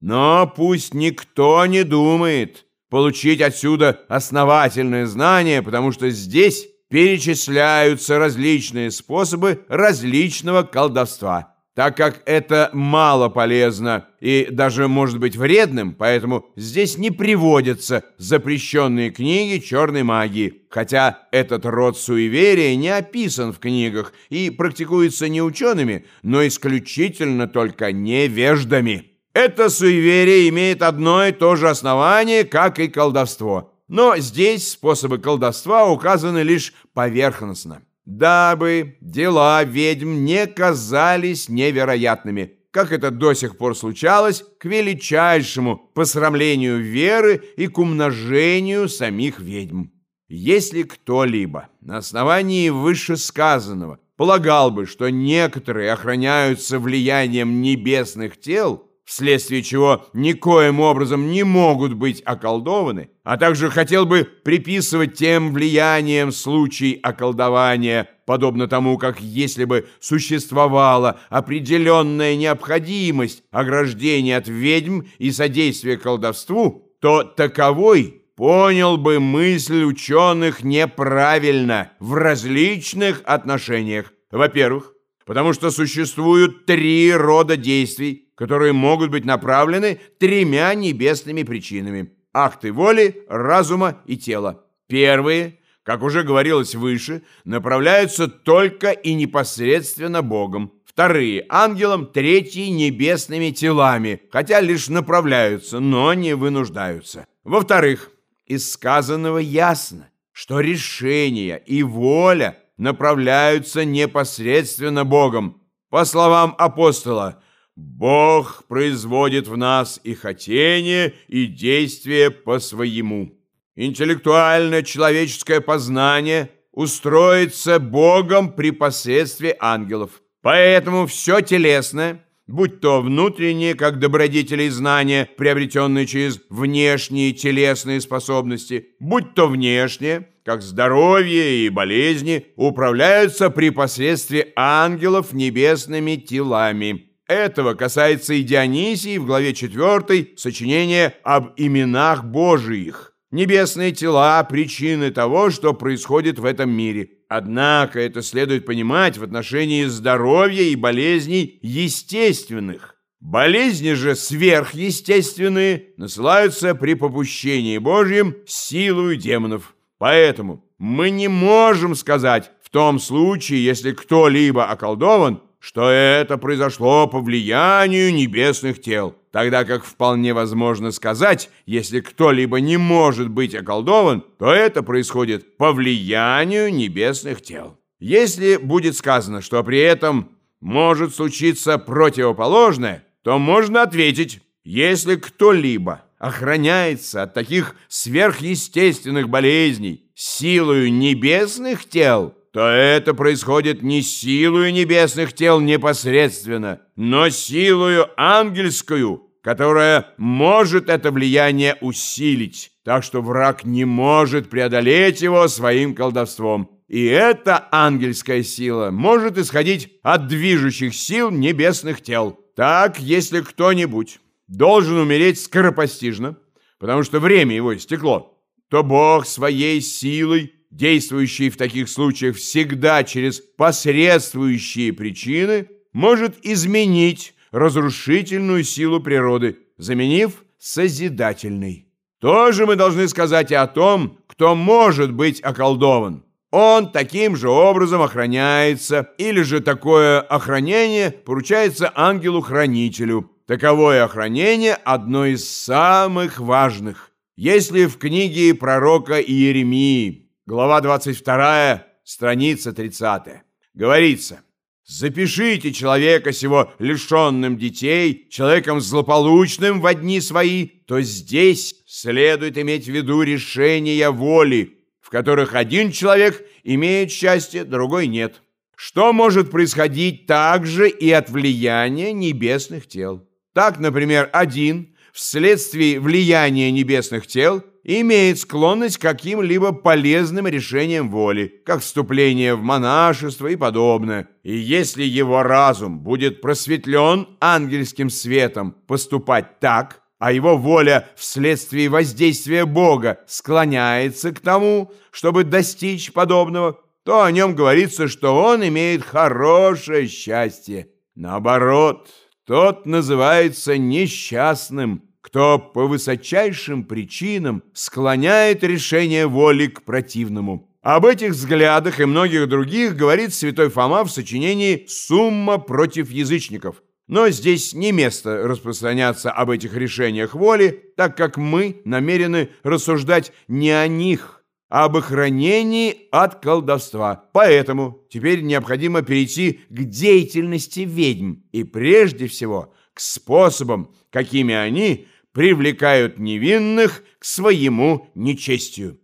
Но пусть никто не думает получить отсюда основательное знание, потому что здесь перечисляются различные способы различного колдовства так как это мало полезно и даже может быть вредным, поэтому здесь не приводятся запрещенные книги черной магии, хотя этот род суеверия не описан в книгах и практикуется не учеными, но исключительно только невеждами. Это суеверие имеет одно и то же основание, как и колдовство, но здесь способы колдовства указаны лишь поверхностно дабы дела ведьм не казались невероятными, как это до сих пор случалось, к величайшему посрамлению веры и к умножению самих ведьм. Если кто-либо на основании вышесказанного полагал бы, что некоторые охраняются влиянием небесных тел, вследствие чего никоим образом не могут быть околдованы, а также хотел бы приписывать тем влиянием случай околдования, подобно тому, как если бы существовала определенная необходимость ограждения от ведьм и содействия колдовству, то таковой понял бы мысль ученых неправильно в различных отношениях. Во-первых, потому что существуют три рода действий, которые могут быть направлены тремя небесными причинами – акты воли, разума и тела. Первые, как уже говорилось выше, направляются только и непосредственно Богом. Вторые – ангелом, третьи – небесными телами, хотя лишь направляются, но не вынуждаются. Во-вторых, из сказанного ясно, что решения и воля направляются непосредственно Богом. По словам апостола – Бог производит в нас и хотение, и действие по своему. Интеллектуальное человеческое познание устроится Богом при посредстве ангелов. Поэтому все телесное, будь то внутренние, как добродетели и знания, приобретенные через внешние телесные способности, будь то внешние, как здоровье и болезни, управляются при посредстве ангелов небесными телами. Этого касается и Дионисии в главе 4 сочинения об именах Божиих. Небесные тела – причины того, что происходит в этом мире. Однако это следует понимать в отношении здоровья и болезней естественных. Болезни же сверхъестественные насылаются при попущении Божьем силою демонов. Поэтому мы не можем сказать в том случае, если кто-либо околдован, что это произошло по влиянию небесных тел, тогда как вполне возможно сказать, если кто-либо не может быть околдован, то это происходит по влиянию небесных тел. Если будет сказано, что при этом может случиться противоположное, то можно ответить, если кто-либо охраняется от таких сверхъестественных болезней силою небесных тел – то это происходит не силою небесных тел непосредственно, но силою ангельскую, которая может это влияние усилить, так что враг не может преодолеть его своим колдовством. И эта ангельская сила может исходить от движущих сил небесных тел. Так, если кто-нибудь должен умереть скоропостижно, потому что время его истекло, то Бог своей силой действующий в таких случаях всегда через посредствующие причины, может изменить разрушительную силу природы, заменив созидательной. Тоже мы должны сказать и о том, кто может быть околдован. Он таким же образом охраняется, или же такое охранение поручается ангелу-хранителю. Таковое охранение – одно из самых важных. Если в книге пророка Иеремии глава 22, страница 30. Говорится, запишите человека сего лишенным детей, человеком злополучным в дни свои, то здесь следует иметь в виду решения воли, в которых один человек имеет счастье, другой нет. Что может происходить также и от влияния небесных тел? Так, например, один вследствие влияния небесных тел имеет склонность к каким-либо полезным решениям воли, как вступление в монашество и подобное. И если его разум будет просветлен ангельским светом поступать так, а его воля вследствие воздействия Бога склоняется к тому, чтобы достичь подобного, то о нем говорится, что он имеет хорошее счастье. Наоборот, тот называется несчастным, кто по высочайшим причинам склоняет решение воли к противному. Об этих взглядах и многих других говорит святой Фома в сочинении «Сумма против язычников». Но здесь не место распространяться об этих решениях воли, так как мы намерены рассуждать не о них, об охранении от колдовства. Поэтому теперь необходимо перейти к деятельности ведьм и прежде всего к способам, какими они привлекают невинных к своему нечестию.